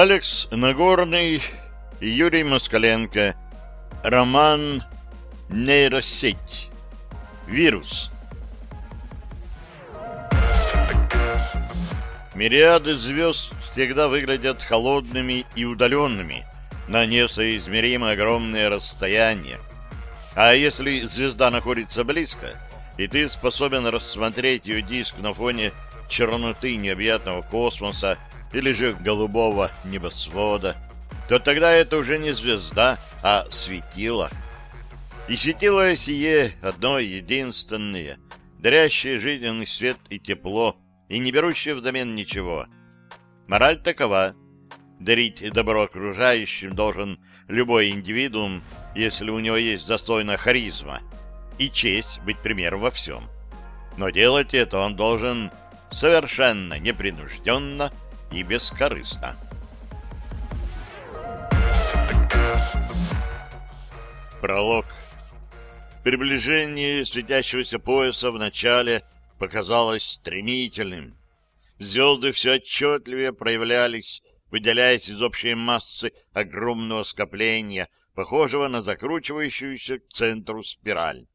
Алекс Нагорный и Юрий Москаленко. Роман «Нейросеть. Вирус». Мириады звезд всегда выглядят холодными и удаленными на несоизмеримо огромные расстояния. А если звезда находится близко, и ты способен рассмотреть ее диск на фоне черноты необъятного космоса или же голубого небосвода, то тогда это уже не звезда, а светило. И светило сие одно единственное, дарящее жизненный свет и тепло, и не берущее взамен ничего. Мораль такова. Дарить добро окружающим должен любой индивидуум, если у него есть достойная харизма, и честь быть примером во всем. Но делать это он должен совершенно непринужденно и бескорыстно. Пролог. Приближение светящегося пояса в начале показалось стремительным. Звезды все отчетливее проявлялись, выделяясь из общей массы огромного скопления, похожего на закручивающуюся к центру спираль.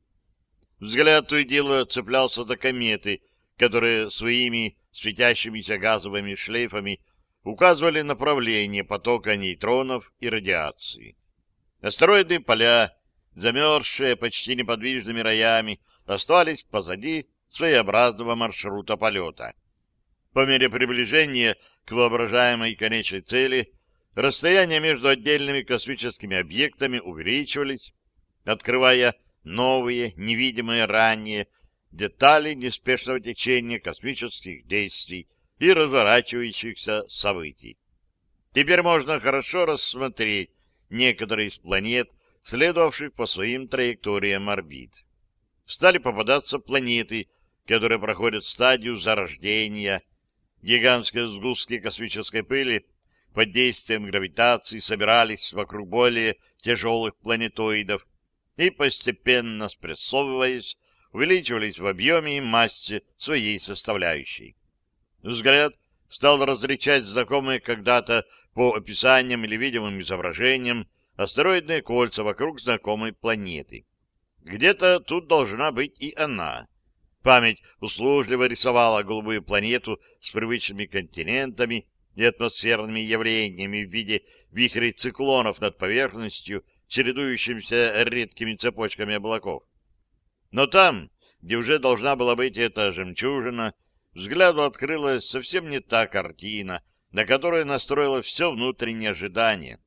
Взгляд то дело цеплялся до кометы, которые своими светящимися газовыми шлейфами указывали направление потока нейтронов и радиации. Астероидные поля, замерзшие почти неподвижными роями, остались позади своеобразного маршрута полета. По мере приближения к воображаемой конечной цели расстояния между отдельными космическими объектами увеличивались, открывая новые, невидимые ранее детали неспешного течения космических действий и разворачивающихся событий. Теперь можно хорошо рассмотреть некоторые из планет, следовавших по своим траекториям орбит. Стали попадаться планеты, которые проходят стадию зарождения. Гигантские сгустки космической пыли под действием гравитации собирались вокруг более тяжелых планетоидов и, постепенно спрессовываясь, увеличивались в объеме и массе своей составляющей. Взгляд стал различать знакомые когда-то по описаниям или видимым изображениям астероидные кольца вокруг знакомой планеты. Где-то тут должна быть и она. Память услужливо рисовала голубую планету с привычными континентами и атмосферными явлениями в виде вихрей циклонов над поверхностью, чередующимся редкими цепочками облаков. Но там, где уже должна была быть эта жемчужина, взгляду открылась совсем не та картина, на которую настроило все внутреннее ожидание.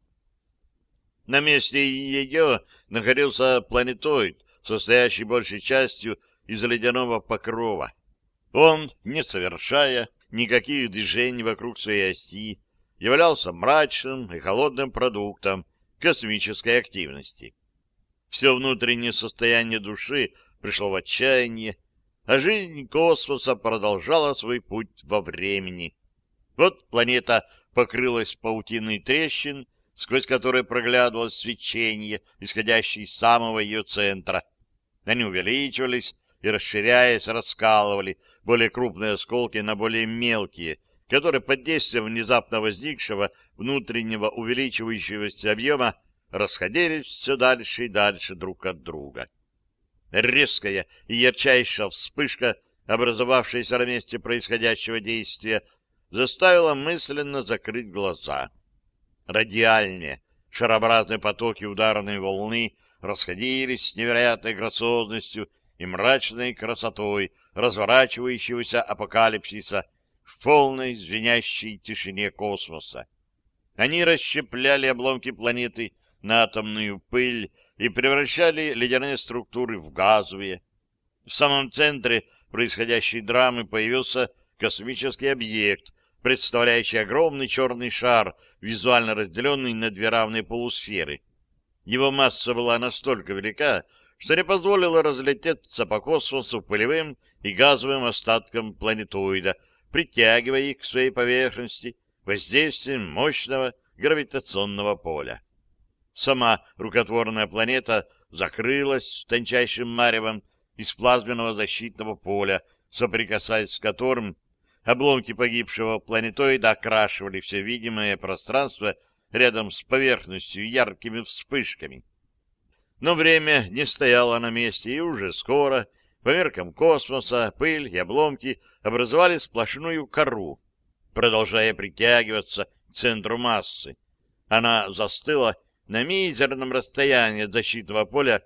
На месте ее находился планетоид, состоящий большей частью из ледяного покрова. Он, не совершая никаких движений вокруг своей оси, являлся мрачным и холодным продуктом космической активности. Все внутреннее состояние души пришло в отчаяние, а жизнь космоса продолжала свой путь во времени. Вот планета покрылась паутиной трещин, сквозь которые проглядывалось свечение, исходящее из самого ее центра. Они увеличивались и, расширяясь, раскалывали более крупные осколки на более мелкие, которые под действием внезапно возникшего внутреннего увеличивающегося объема расходились все дальше и дальше друг от друга. Резкая и ярчайшая вспышка, образовавшаяся на месте происходящего действия, заставила мысленно закрыть глаза. Радиальные, шарообразные потоки ударной волны расходились с невероятной грациозностью и мрачной красотой разворачивающегося апокалипсиса в полной звенящей тишине космоса. Они расщепляли обломки планеты на атомную пыль и превращали ледяные структуры в газовые. В самом центре происходящей драмы появился космический объект, представляющий огромный черный шар, визуально разделенный на две равные полусферы. Его масса была настолько велика, что не позволило разлететься по космосу пылевым и газовым остаткам планетоида, притягивая их к своей поверхности воздействием мощного гравитационного поля. Сама рукотворная планета закрылась тончайшим маревом из плазменного защитного поля, соприкасаясь с которым Обломки погибшего планетоида окрашивали все видимое пространство рядом с поверхностью яркими вспышками. Но время не стояло на месте, и уже скоро, по меркам космоса, пыль и обломки образовали сплошную кору, продолжая притягиваться к центру массы. Она застыла на мизерном расстоянии от защитного поля,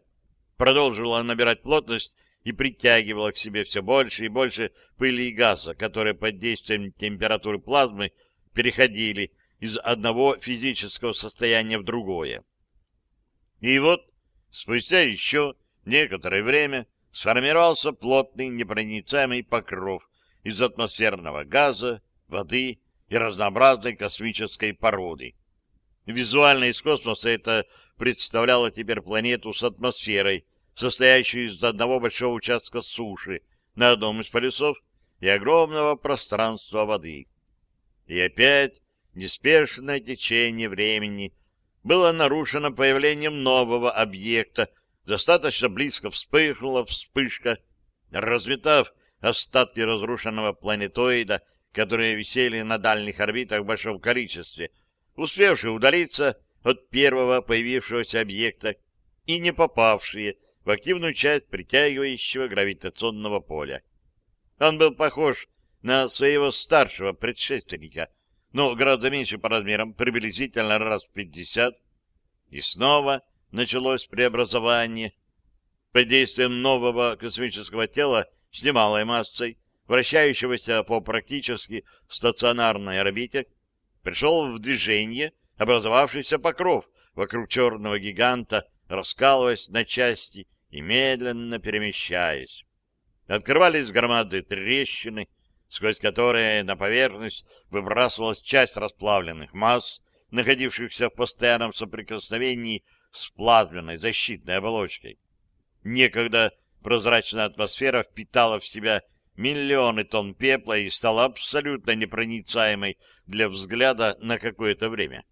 продолжила набирать плотность и притягивала к себе все больше и больше пыли и газа, которые под действием температуры плазмы переходили из одного физического состояния в другое. И вот, спустя еще некоторое время, сформировался плотный непроницаемый покров из атмосферного газа, воды и разнообразной космической породы. Визуально из космоса это представляло теперь планету с атмосферой, состоящую из одного большого участка суши на одном из полюсов и огромного пространства воды. И опять неспешное течение времени было нарушено появлением нового объекта, достаточно близко вспыхнула вспышка, разметав остатки разрушенного планетоида, которые висели на дальних орбитах в большом количестве, успевшие удалиться от первого появившегося объекта и не попавшие в активную часть притягивающего гравитационного поля. Он был похож на своего старшего предшественника, но гораздо меньше по размерам, приблизительно раз в пятьдесят. И снова началось преобразование. Под действием нового космического тела с немалой массой, вращающегося по практически стационарной орбите, пришел в движение образовавшийся покров вокруг черного гиганта, раскалываясь на части и медленно перемещаясь. Открывались громады трещины, сквозь которые на поверхность выбрасывалась часть расплавленных масс, находившихся в постоянном соприкосновении с плазменной защитной оболочкой. Некогда прозрачная атмосфера впитала в себя миллионы тонн пепла и стала абсолютно непроницаемой для взгляда на какое-то время.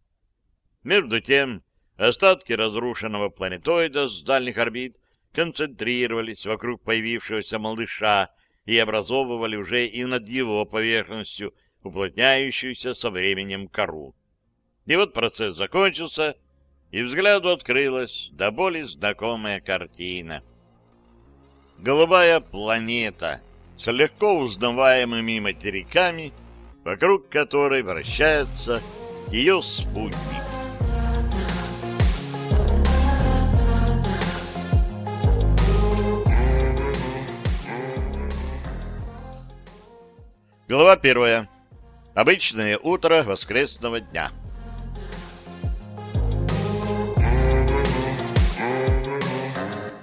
Между тем, остатки разрушенного планетоида с дальних орбит концентрировались вокруг появившегося малыша и образовывали уже и над его поверхностью уплотняющуюся со временем кору. И вот процесс закончился, и взгляду открылась до боли знакомая картина. Голубая планета с легко узнаваемыми материками, вокруг которой вращается ее спутник. Глава первая. Обычное утро воскресного дня.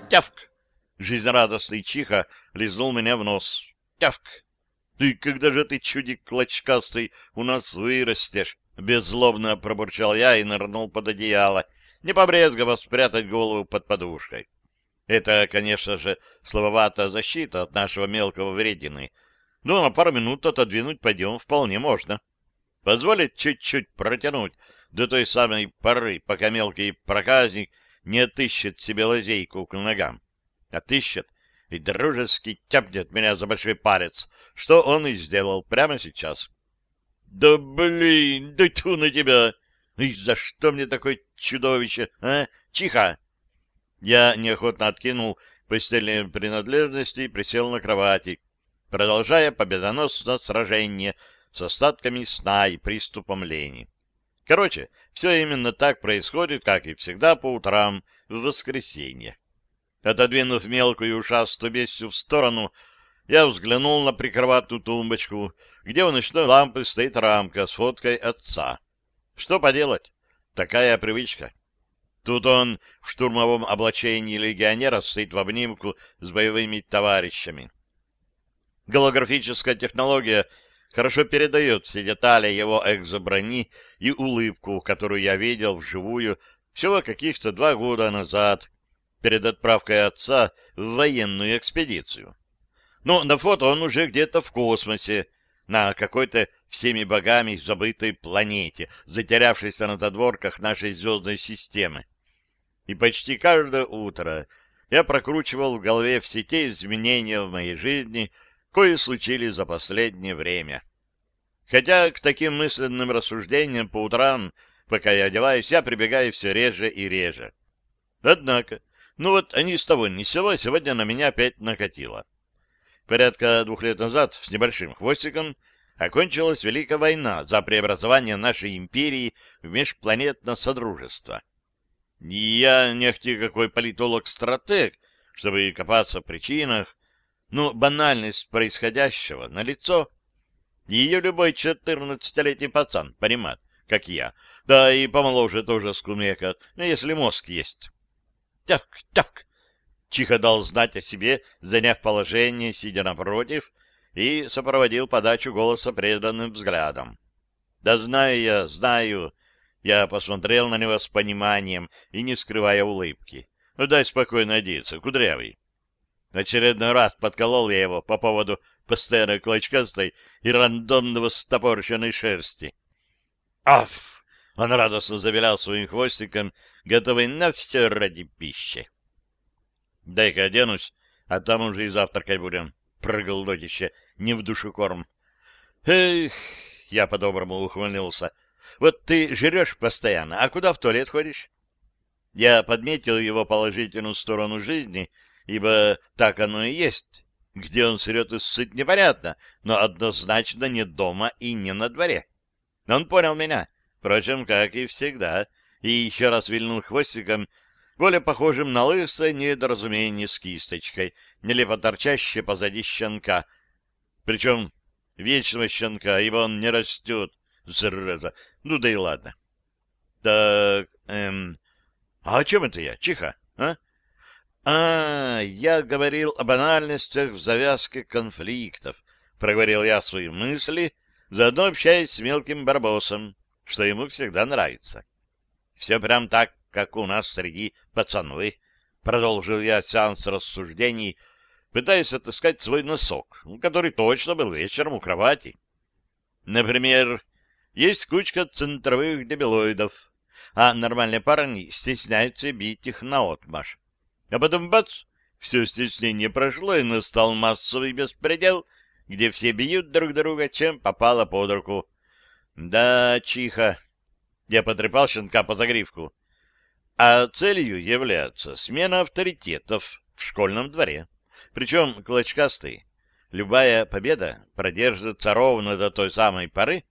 Тявк! Жизнерадостный чиха лизнул меня в нос. Тявк! Ты когда же ты, чудик клочкастый, у нас вырастешь? Беззлобно пробурчал я и нырнул под одеяло, не побрезговав спрятать голову под подушкой. Это, конечно же, слабоватая защита от нашего мелкого вредины — но на пару минут отодвинуть подъем вполне можно. Позволит чуть-чуть протянуть до той самой поры, пока мелкий проказник не отыщет себе лазейку к ногам. Отыщет и дружески тяпнет меня за большой палец, что он и сделал прямо сейчас. — Да блин, да тьфу на тебя! И за что мне такое чудовище, а? Чиха! Я неохотно откинул постельные принадлежности и присел на кровати, продолжая победоносное сражение с остатками сна и приступом лени. Короче, все именно так происходит, как и всегда по утрам в воскресенье. Отодвинув мелкую ушастую бестью в сторону, я взглянул на прикроватную тумбочку, где у ночной лампы стоит рамка с фоткой отца. Что поделать? Такая привычка. Тут он в штурмовом облачении легионера стоит в обнимку с боевыми товарищами. Голографическая технология хорошо передает все детали его экзоброни и улыбку, которую я видел вживую всего каких-то два года назад, перед отправкой отца в военную экспедицию. Но на фото он уже где-то в космосе, на какой-то всеми богами забытой планете, затерявшейся на задворках нашей звездной системы. И почти каждое утро я прокручивал в голове все те изменения в моей жизни, кои случились за последнее время. Хотя к таким мысленным рассуждениям по утрам, пока я одеваюсь, я прибегаю все реже и реже. Однако, ну вот они с того ни сего сегодня на меня опять накатило. Порядка двух лет назад с небольшим хвостиком окончилась Великая война за преобразование нашей империи в межпланетное содружество. Я не ахти какой политолог-стратег, чтобы копаться в причинах, но банальность происходящего на лицо. Ее любой четырнадцатилетний пацан понимает, как я. Да и помоложе тоже скумекает, если мозг есть. Так, так. Чихо дал знать о себе, заняв положение, сидя напротив, и сопроводил подачу голоса преданным взглядом. Да знаю я, знаю. Я посмотрел на него с пониманием и не скрывая улыбки. Ну, дай спокойно одеться, кудрявый. Очередной раз подколол я его по поводу постоянной клочкастой и рандомного стопорщенной шерсти. «Аф!» — он радостно завилял своим хвостиком, готовый на все ради пищи. «Дай-ка оденусь, а там уже и завтракать будем», — проголодище, не в душу корм. «Эх!» — я по-доброму ухмыльнулся. «Вот ты жрешь постоянно, а куда в туалет ходишь?» Я подметил его положительную сторону жизни, ибо так оно и есть. Где он срет и сыт, непонятно, но однозначно не дома и не на дворе. Он понял меня, впрочем, как и всегда, и еще раз вильнул хвостиком, более похожим на лысое недоразумение с кисточкой, нелепо торчащее позади щенка. Причем вечного щенка, ибо он не растет, зараза. Ну да и ладно. Так, эм, а о чем это я? Чиха, а? А, я говорил о банальностях в завязке конфликтов, проговорил я свои мысли, заодно общаясь с мелким барбосом, что ему всегда нравится. Все прям так, как у нас среди пацаны, продолжил я сеанс рассуждений, пытаясь отыскать свой носок, который точно был вечером у кровати. Например, есть кучка центровых дебилоидов, а нормальные парни стесняются бить их наотмашь. А потом бац, все стеснение прошло, и настал массовый беспредел, где все бьют друг друга, чем попало под руку. Да, чиха. Я потрепал щенка по загривку. А целью является смена авторитетов в школьном дворе. Причем клочкастый. Любая победа продержится ровно до той самой поры,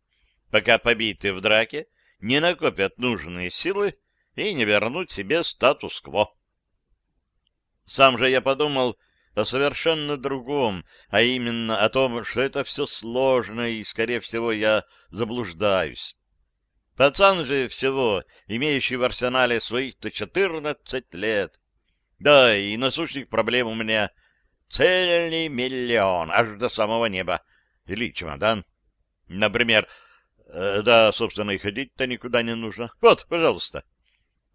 пока побитые в драке не накопят нужные силы и не вернут себе статус-кво. Сам же я подумал о совершенно другом, а именно о том, что это все сложно, и, скорее всего, я заблуждаюсь. Пацан же всего, имеющий в арсенале своих-то четырнадцать лет. Да, и насущных проблем у меня цельный миллион, аж до самого неба. Или чемодан. Например, Э, да, собственно, и ходить-то никуда не нужно. Вот, пожалуйста.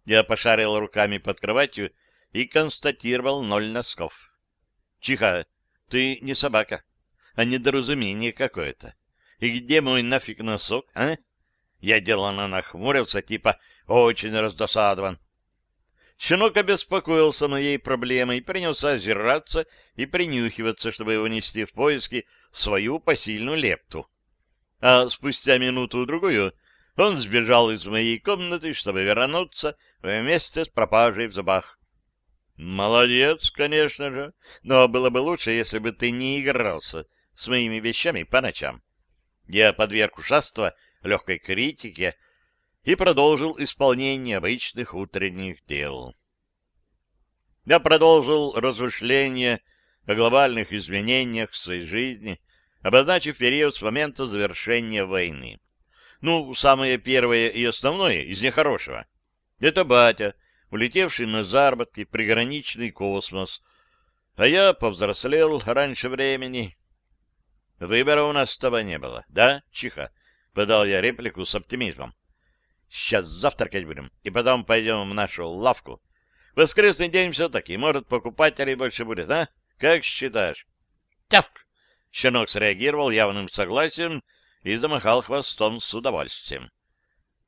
Я пошарил руками под кроватью и констатировал ноль носков. Чиха, ты не собака, а недоразумение какое-то. И где мой нафиг носок, а? Я деланно нахмурился, типа очень раздосадован. Щенок обеспокоился моей проблемой, и принялся озираться и принюхиваться, чтобы внести в поиски свою посильную лепту а спустя минуту-другую он сбежал из моей комнаты, чтобы вернуться вместе с пропажей в зубах. Молодец, конечно же, но было бы лучше, если бы ты не игрался с моими вещами по ночам. Я подверг ушаства легкой критике и продолжил исполнение обычных утренних дел. Я продолжил размышления о глобальных изменениях в своей жизни, обозначив период с момента завершения войны. Ну, самое первое и основное из нехорошего — это батя, улетевший на заработки приграничный космос, а я повзрослел раньше времени. Выбора у нас с тобой не было, да, Чиха? — подал я реплику с оптимизмом. Сейчас завтракать будем, и потом пойдем в нашу лавку. Воскресный день все-таки, может, покупателей больше будет, а? Как считаешь? Тяпк! Щенок среагировал явным согласием и замахал хвостом с удовольствием.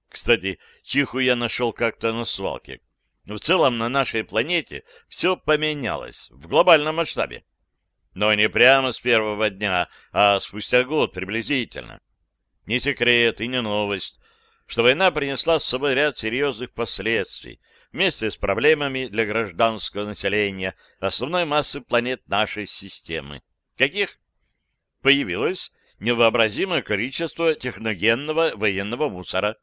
Кстати, Чиху я нашел как-то на свалке. В целом на нашей планете все поменялось в глобальном масштабе. Но не прямо с первого дня, а спустя год приблизительно. Не секрет и не новость, что война принесла с собой ряд серьезных последствий вместе с проблемами для гражданского населения основной массы планет нашей системы. Каких? Появилось невообразимое количество техногенного военного мусора.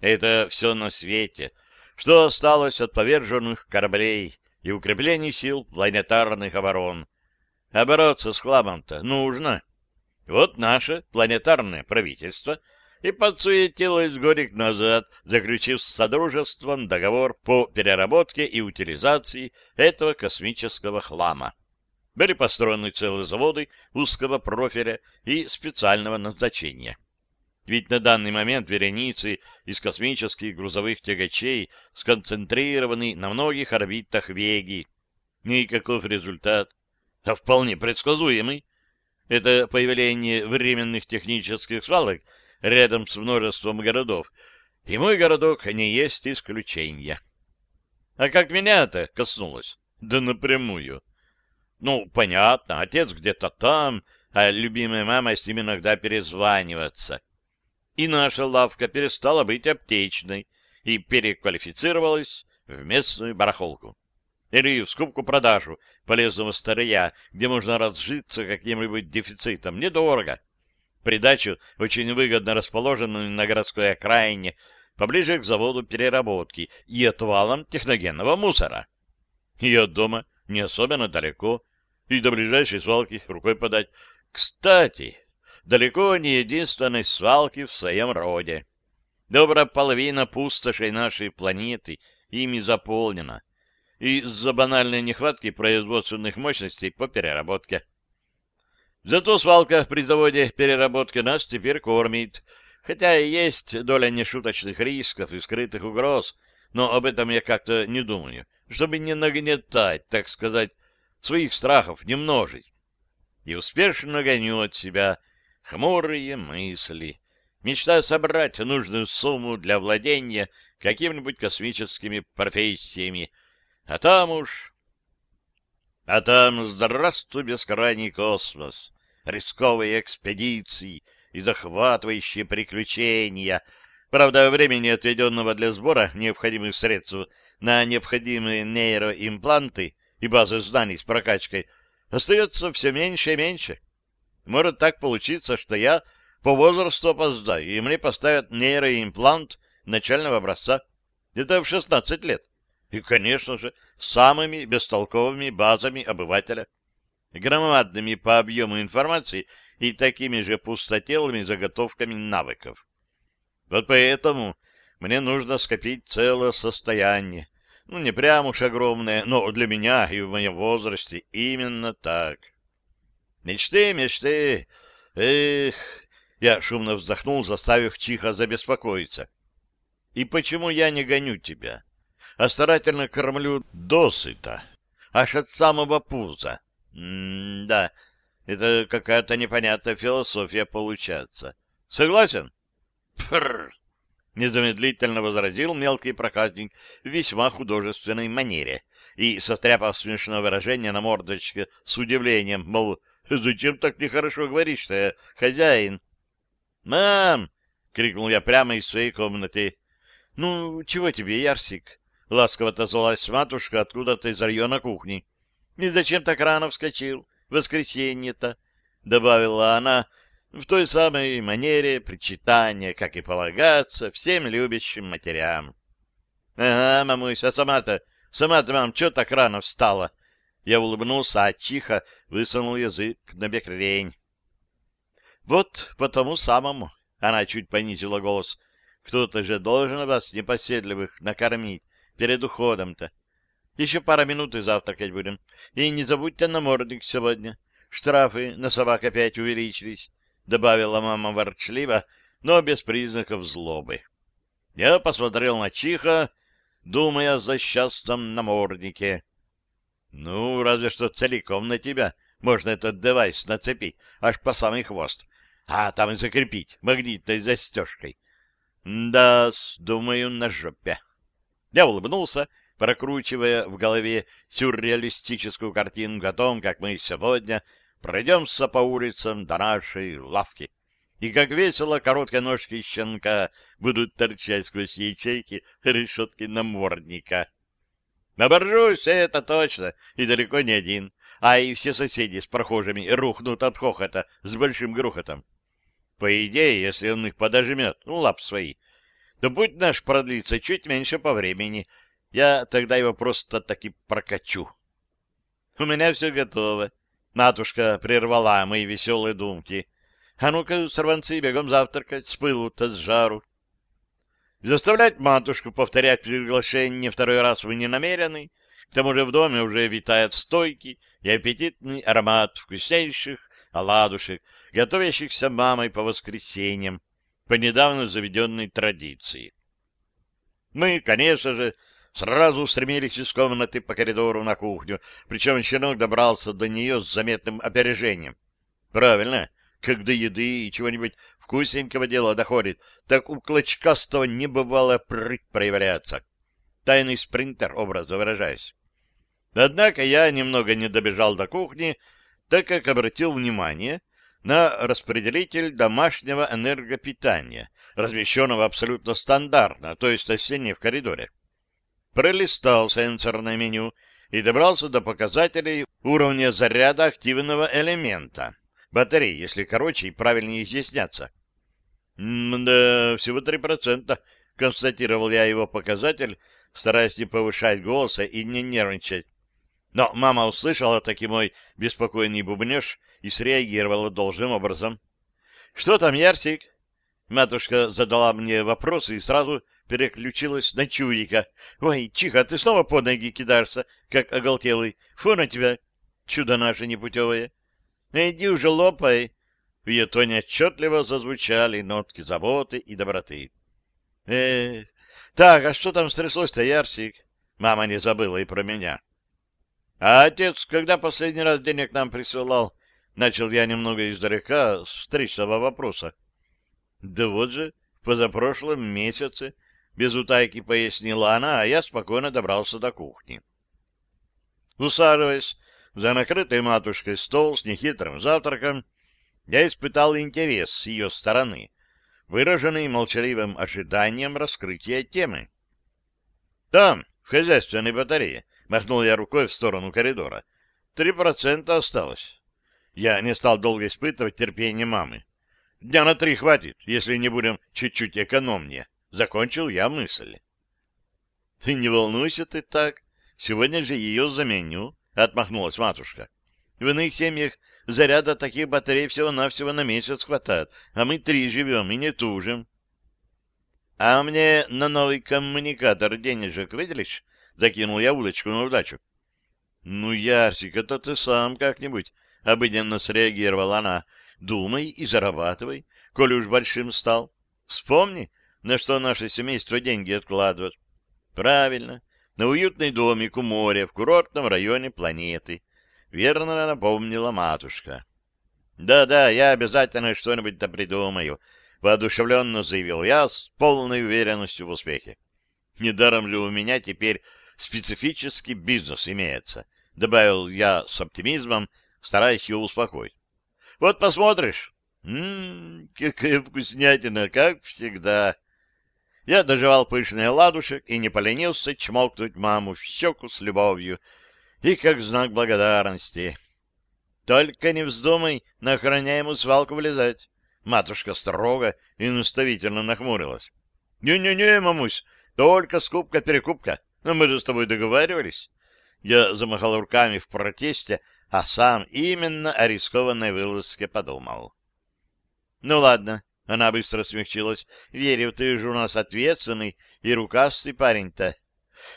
Это все на свете, что осталось от поверженных кораблей и укреплений сил планетарных оборон. А бороться с хламом-то нужно. Вот наше планетарное правительство и подсуетилось годик назад, заключив с Содружеством договор по переработке и утилизации этого космического хлама. Были построены целые заводы узкого профиля и специального назначения. Ведь на данный момент вереницы из космических грузовых тягачей сконцентрированы на многих орбитах Веги. И каков результат? А вполне предсказуемый. Это появление временных технических свалок рядом с множеством городов. И мой городок не есть исключение. А как меня это коснулось? Да напрямую. Ну, понятно, отец где-то там, а любимая мама с ним иногда перезваниваться. И наша лавка перестала быть аптечной и переквалифицировалась в местную барахолку. Или в скупку-продажу полезного старья, где можно разжиться каким-нибудь дефицитом. Недорого. Придачу очень выгодно расположенную на городской окраине, поближе к заводу переработки и отвалам техногенного мусора. И от дома не особенно далеко, и до ближайшей свалки рукой подать. Кстати, далеко не единственной свалки в своем роде. Добрая половина пустошей нашей планеты ими заполнена из-за банальной нехватки производственных мощностей по переработке. Зато свалка при заводе переработки нас теперь кормит, хотя и есть доля нешуточных рисков и скрытых угроз, но об этом я как-то не думаю, чтобы не нагнетать, так сказать, своих страхов не множить. И успешно гоню от себя хмурые мысли, мечтая собрать нужную сумму для владения какими-нибудь космическими профессиями, а там уж... А там здравствуй, бескрайний космос, рисковые экспедиции и захватывающие приключения. Правда, времени, отведенного для сбора необходимых средств на необходимые нейроимпланты, и базы знаний с прокачкой остается все меньше и меньше. Может так получиться, что я по возрасту опоздаю, и мне поставят нейроимплант начального образца. Это в 16 лет. И, конечно же, самыми бестолковыми базами обывателя. Громадными по объему информации и такими же пустотелыми заготовками навыков. Вот поэтому мне нужно скопить целое состояние, ну, не прям уж огромное, но для меня и в моем возрасте именно так. Мечты, мечты. Эх, я шумно вздохнул, заставив Чиха забеспокоиться. И почему я не гоню тебя, а старательно кормлю досыта, аж от самого пуза? М-да, это какая-то непонятная философия получается. Согласен? Фррр! Незамедлительно возразил мелкий проказник в весьма художественной манере и, состряпав смешное выражение на мордочке, с удивлением, мол, «Зачем так нехорошо говоришь что я хозяин?» «Мам!» — крикнул я прямо из своей комнаты. «Ну, чего тебе, Ярсик?» — ласково отозвалась матушка откуда-то из района кухни. «И зачем так рано вскочил? Воскресенье-то!» — добавила она, в той самой манере причитания, как и полагается, всем любящим матерям. — Ага, мамусь, а сама-то, сама-то, мам, что так рано встала? Я улыбнулся, а чиха высунул язык на бекрень. — Вот по тому самому, — она чуть понизила голос, — кто-то же должен вас, непоседливых, накормить перед уходом-то. Еще пара минут и завтракать будем. И не забудьте намордник сегодня. Штрафы на собак опять увеличились добавила мама ворчливо, но без признаков злобы. Я посмотрел на Чиха, думая о злосчастном наморднике. Ну, разве что целиком на тебя можно этот девайс нацепить, аж по самый хвост, а там и закрепить магнитной застежкой. Да, думаю, на жопе. Я улыбнулся, прокручивая в голове сюрреалистическую картинку о том, как мы сегодня пройдемся по улицам до нашей лавки. и как весело короткие ножки щенка будут торчать сквозь ячейки решетки намордника. Наборжусь, это точно, и далеко не один, а и все соседи с прохожими рухнут от хохота с большим грохотом. По идее, если он их подожмет, ну, лап свои, то путь наш продлится чуть меньше по времени. Я тогда его просто таки прокачу. У меня все готово. Матушка прервала мои веселые думки. А ну-ка, сорванцы, бегом завтракать, с пылу-то с жару. Заставлять матушку повторять приглашение второй раз вы не намерены. К тому же в доме уже витает стойкий и аппетитный аромат вкуснейших оладушек, готовящихся мамой по воскресеньям, по недавно заведенной традиции. Мы, конечно же, сразу стремились из комнаты по коридору на кухню, причем щенок добрался до нее с заметным опережением. Правильно, когда еды и чего-нибудь вкусненького дела доходит, так у клочкастого не бывало проявляться. Тайный спринтер, образно выражаясь. Однако я немного не добежал до кухни, так как обратил внимание на распределитель домашнего энергопитания, размещенного абсолютно стандартно, то есть осенний в коридоре. Пролистал сенсорное меню и добрался до показателей уровня заряда активного элемента. Батареи, если короче и правильнее изъясняться. «Да, всего три процента», — констатировал я его показатель, стараясь не повышать голоса и не нервничать. Но мама услышала таки мой беспокойный бубнеж и среагировала должным образом. — Что там, Ярсик? Матушка задала мне вопросы и сразу переключилась на чудика. — Ой, Чиха, ты снова под ноги кидаешься, как оголтелый. Фу на тебя, чудо наше непутевое. Иди уже лопай, в ее тоне отчетливо зазвучали нотки заботы и доброты. Эх, так, а что там стряслось-то, Ярсик? Мама не забыла и про меня. А отец, когда последний раз денег нам присылал, начал я немного издалека с встречного вопроса. Да вот же, в позапрошлом месяце, без утайки пояснила она, а я спокойно добрался до кухни. Усаживаясь за накрытой матушкой стол с нехитрым завтраком, я испытал интерес с ее стороны, выраженный молчаливым ожиданием раскрытия темы. «Там, в хозяйственной батарее», — махнул я рукой в сторону коридора, — «три процента осталось». Я не стал долго испытывать терпение мамы. Дня на три хватит, если не будем чуть-чуть экономнее. Закончил я мысль. — Ты не волнуйся ты так. Сегодня же ее заменю, — отмахнулась матушка. — В иных семьях Заряда таких батарей всего-навсего на месяц хватает, а мы три живем и не тужим. — А мне на новый коммуникатор денежек выделишь? — закинул я удочку на удачу. — Ну, Ярсик, это ты сам как-нибудь, — обыденно среагировала она. — Думай и зарабатывай, коли уж большим стал. Вспомни, на что наше семейство деньги откладывает. Правильно, на уютный домик у моря в курортном районе планеты. — верно напомнила матушка. «Да-да, я обязательно что-нибудь-то придумаю», — воодушевленно заявил я с полной уверенностью в успехе. «Недаром ли у меня теперь специфический бизнес имеется», — добавил я с оптимизмом, стараясь ее успокоить. «Вот посмотришь». «Ммм, какая вкуснятина, как всегда!» Я доживал пышный ладушек и не поленился чмокнуть маму в щеку с любовью, и как знак благодарности. Только не вздумай на охраняемую свалку влезать. Матушка строго и наставительно нахмурилась. «Не-не-не, мамусь, только скупка-перекупка. Но мы же с тобой договаривались». Я замахал руками в протесте, а сам именно о рискованной вылазке подумал. «Ну ладно», — она быстро смягчилась, — «верю, ты же у нас ответственный и рукастый парень-то».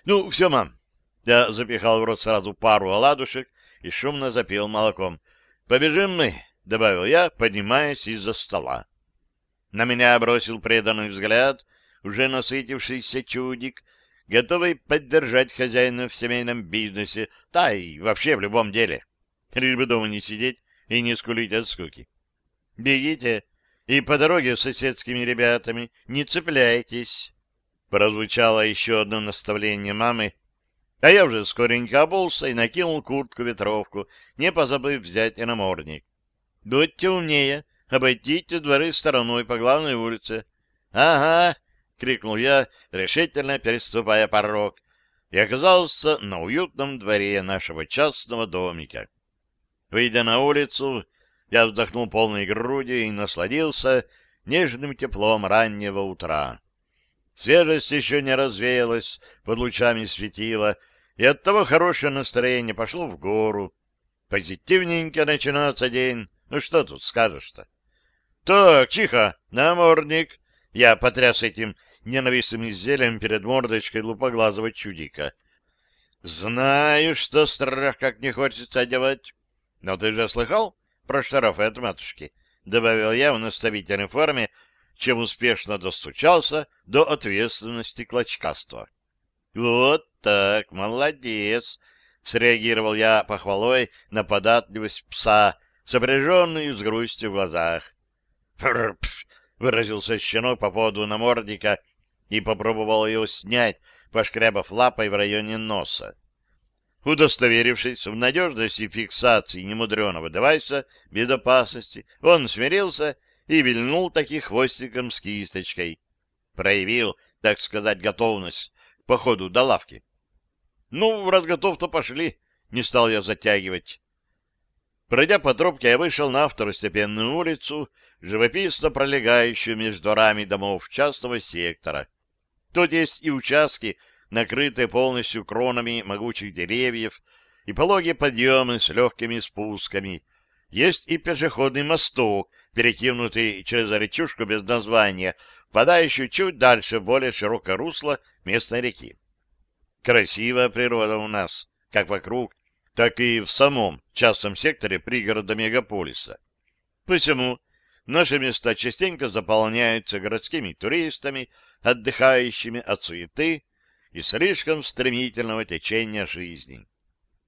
«Ну, все, мам, я запихал в рот сразу пару оладушек и шумно запил молоком. «Побежим мы!» — добавил я, поднимаясь из-за стола. На меня бросил преданный взгляд, уже насытившийся чудик, готовый поддержать хозяина в семейном бизнесе, да и вообще в любом деле. Лишь бы дома не сидеть и не скулить от скуки. «Бегите, и по дороге с соседскими ребятами не цепляйтесь!» Прозвучало еще одно наставление мамы, а я уже скоренько обулся и накинул куртку-ветровку, не позабыв взять и намордник. Будьте умнее, обойдите дворы стороной по главной улице. — Ага! — крикнул я, решительно переступая порог, и оказался на уютном дворе нашего частного домика. Выйдя на улицу, я вздохнул полной грудью и насладился нежным теплом раннего утра. Свежесть еще не развеялась под лучами светила, и оттого хорошее настроение пошло в гору. Позитивненько начинается день. Ну что тут скажешь-то? Так, чиха, намордник. Я потряс этим ненавистным изделием перед мордочкой лупоглазого чудика. Знаю, что страх как не хочется одевать. Но ты же слыхал про штрафы от матушки? Добавил я в наставительной форме, чем успешно достучался до ответственности клочкаства. Вот так, молодец! Среагировал я похвалой на податливость пса, сопряженную с грустью в глазах. «Фрррпф!» — выразился щенок по поводу намордника и попробовал его снять, пошкрябав лапой в районе носа. Удостоверившись в надежности фиксации немудреного девайса безопасности, он смирился и вильнул таки хвостиком с кисточкой. Проявил, так сказать, готовность к походу до лавки. Ну, раз готов, то пошли. Не стал я затягивать. Пройдя по тропке, я вышел на второстепенную улицу, живописно пролегающую между дворами домов частного сектора. Тут есть и участки, накрытые полностью кронами могучих деревьев, и пологие подъемы с легкими спусками. Есть и пешеходный мосток, перекинутый через речушку без названия, впадающую чуть дальше в более широкое русло местной реки. Красивая природа у нас, как вокруг, так и в самом частном секторе пригорода мегаполиса. Посему наши места частенько заполняются городскими туристами, отдыхающими от суеты и слишком стремительного течения жизни.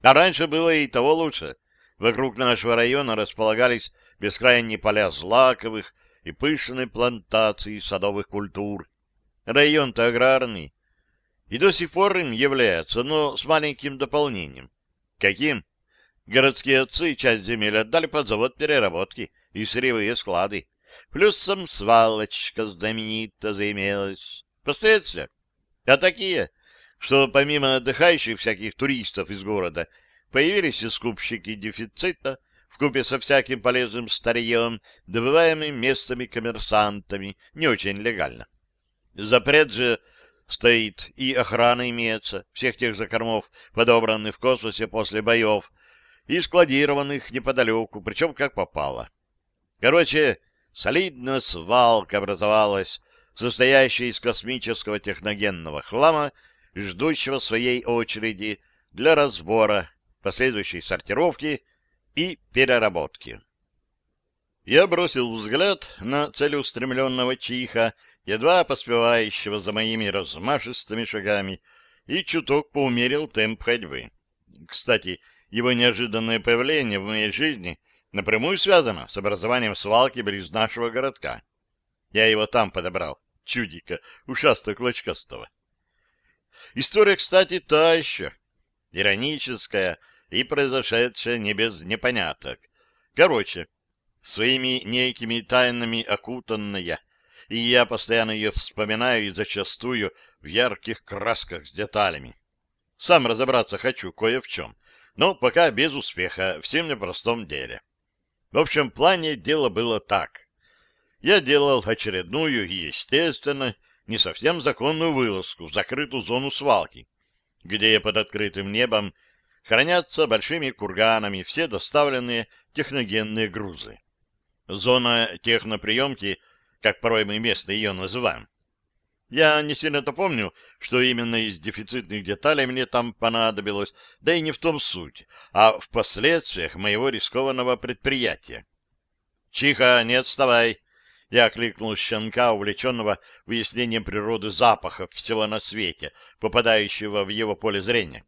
А раньше было и того лучше. Вокруг нашего района располагались бескрайние поля злаковых и пышные плантации садовых культур. Район-то аграрный. И до сих пор им является, но с маленьким дополнением. Каким? Городские отцы часть земель отдали под завод переработки и сырьевые склады. Плюсом свалочка знаменита заимелась. Последствия? А такие, что помимо отдыхающих всяких туристов из города, появились и скупщики дефицита, вкупе со всяким полезным старьем, добываемым местными коммерсантами, не очень легально. Запрет же стоит, и охрана имеется, всех тех закормов, подобранных в космосе после боев, и складированных неподалеку, причем как попало. Короче, солидная свалка образовалась, состоящая из космического техногенного хлама, ждущего своей очереди для разбора, последующей сортировки и переработки. Я бросил взгляд на целеустремленного чиха, едва поспевающего за моими размашистыми шагами, и чуток поумерил темп ходьбы. Кстати, его неожиданное появление в моей жизни напрямую связано с образованием свалки близ нашего городка. Я его там подобрал, чудика, ушасто-клочкастого. История, кстати, та еще, ироническая и произошедшая не без непоняток. Короче, своими некими тайнами окутанная, и я постоянно ее вспоминаю и зачастую в ярких красках с деталями. Сам разобраться хочу кое в чем, но пока без успеха, всем непростом деле. В общем, плане дело было так. Я делал очередную естественно, не совсем законную вылазку в закрытую зону свалки, где под открытым небом хранятся большими курганами все доставленные техногенные грузы. Зона техноприемки, как порой мы местно ее называем. Я не сильно-то помню, что именно из дефицитных деталей мне там понадобилось, да и не в том суть, а в последствиях моего рискованного предприятия. «Чиха, не отставай!» Я окликнул щенка, увлеченного выяснением природы запахов всего на свете, попадающего в его поле зрения.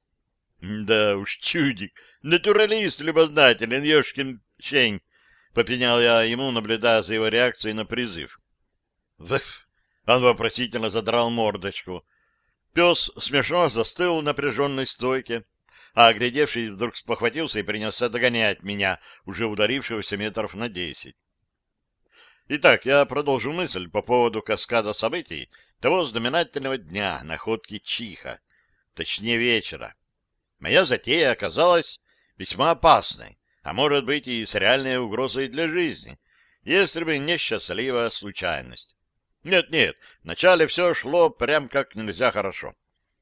Да уж, чудик, натуралист любознателен, ешкин щень, попенял я ему, наблюдая за его реакцией на призыв. Вф! Он вопросительно задрал мордочку. Пес смешно застыл в напряженной стойке, а, оглядевшись, вдруг спохватился и принялся догонять меня, уже ударившегося метров на десять. Итак, я продолжу мысль по поводу каскада событий того знаменательного дня находки Чиха, точнее вечера. Моя затея оказалась весьма опасной, а может быть и с реальной угрозой для жизни, если бы не счастливая случайность. Нет-нет, вначале все шло прям как нельзя хорошо.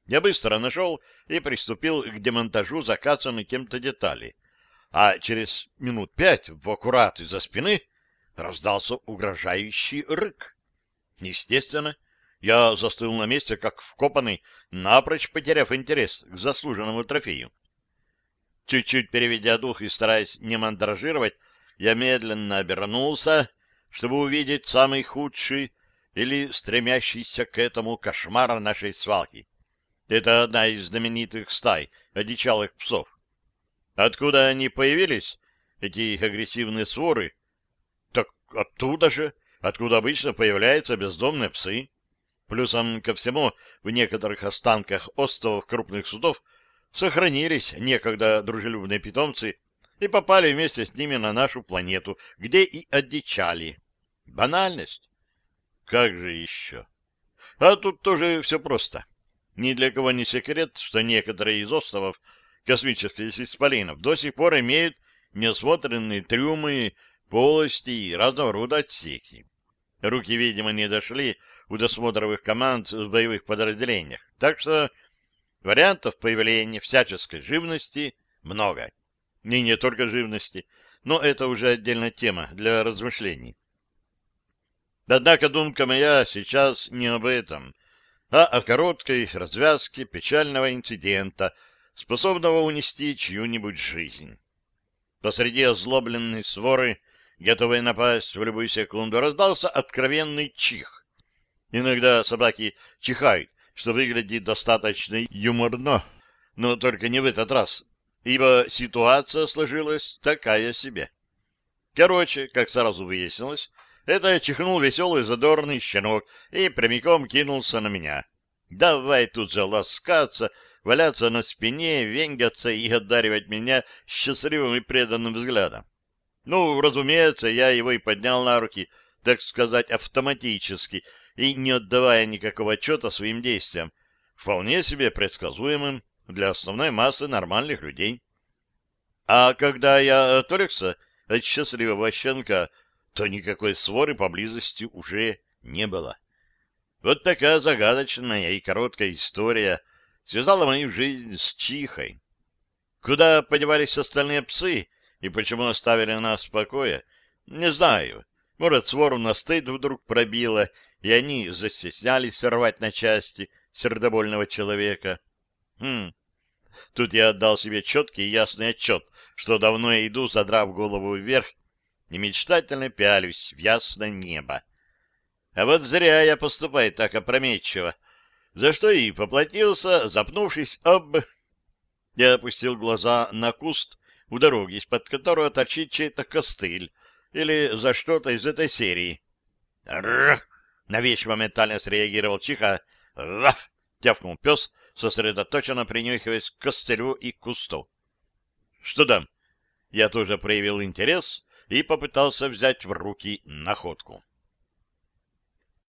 Я быстро нашел и приступил к демонтажу заказанной кем-то детали, а через минут пять в аккурат из-за спины раздался угрожающий рык. Естественно, я застыл на месте, как вкопанный, напрочь потеряв интерес к заслуженному трофею. Чуть-чуть переведя дух и стараясь не мандражировать, я медленно обернулся, чтобы увидеть самый худший или стремящийся к этому кошмара нашей свалки. Это одна из знаменитых стай одичалых псов. Откуда они появились, эти агрессивные своры? Оттуда же, откуда обычно появляются бездомные псы. Плюсом ко всему, в некоторых останках островов крупных судов сохранились некогда дружелюбные питомцы и попали вместе с ними на нашу планету, где и одичали. Банальность. Как же еще? А тут тоже все просто. Ни для кого не секрет, что некоторые из островов космических исполинов до сих пор имеют неосмотренные трюмы, полости и разного рода отсеки. Руки, видимо, не дошли у досмотровых команд в боевых подразделениях, так что вариантов появления всяческой живности много. И не только живности, но это уже отдельная тема для размышлений. Однако думка моя сейчас не об этом — а о короткой развязке печального инцидента, способного унести чью-нибудь жизнь. Посреди озлобленной своры, готовой напасть в любую секунду, раздался откровенный чих. Иногда собаки чихают, что выглядит достаточно юморно, но только не в этот раз, ибо ситуация сложилась такая себе. Короче, как сразу выяснилось, это чихнул веселый задорный щенок и прямиком кинулся на меня. Давай тут же ласкаться, валяться на спине, венгаться и одаривать меня счастливым и преданным взглядом. Ну, разумеется, я его и поднял на руки, так сказать, автоматически, и не отдавая никакого отчета своим действиям, вполне себе предсказуемым для основной массы нормальных людей. А когда я отвлекся от счастливого щенка, то никакой своры поблизости уже не было. Вот такая загадочная и короткая история связала мою жизнь с Чихой. Куда подевались остальные псы и почему оставили нас в покое, не знаю. Может, свору на стыд вдруг пробило, и они застеснялись рвать на части сердобольного человека. Хм. Тут я отдал себе четкий и ясный отчет, что давно я иду, задрав голову вверх и мечтательно пялюсь в ясное небо. А вот зря я поступаю так опрометчиво, за что и поплатился, запнувшись об... Я опустил глаза на куст у дороги, из-под которого торчит чей-то костыль, или за что-то из этой серии. «Рррр!» — на вещь моментально среагировал Чиха. «Раф!» — тявкнул пес, сосредоточенно принюхиваясь к костылю и кусту. «Что там?» Я тоже проявил интерес и попытался взять в руки находку.